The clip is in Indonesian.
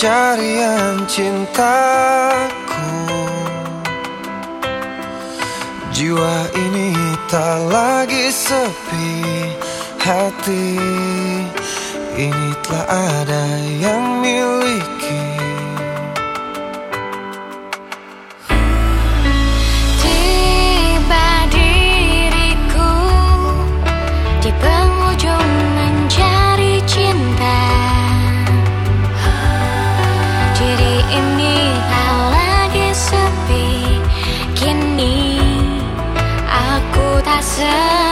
pencarian cintaku. Jiwa ini tak lagi sepi hati. Ini telah ada yang miliki sepi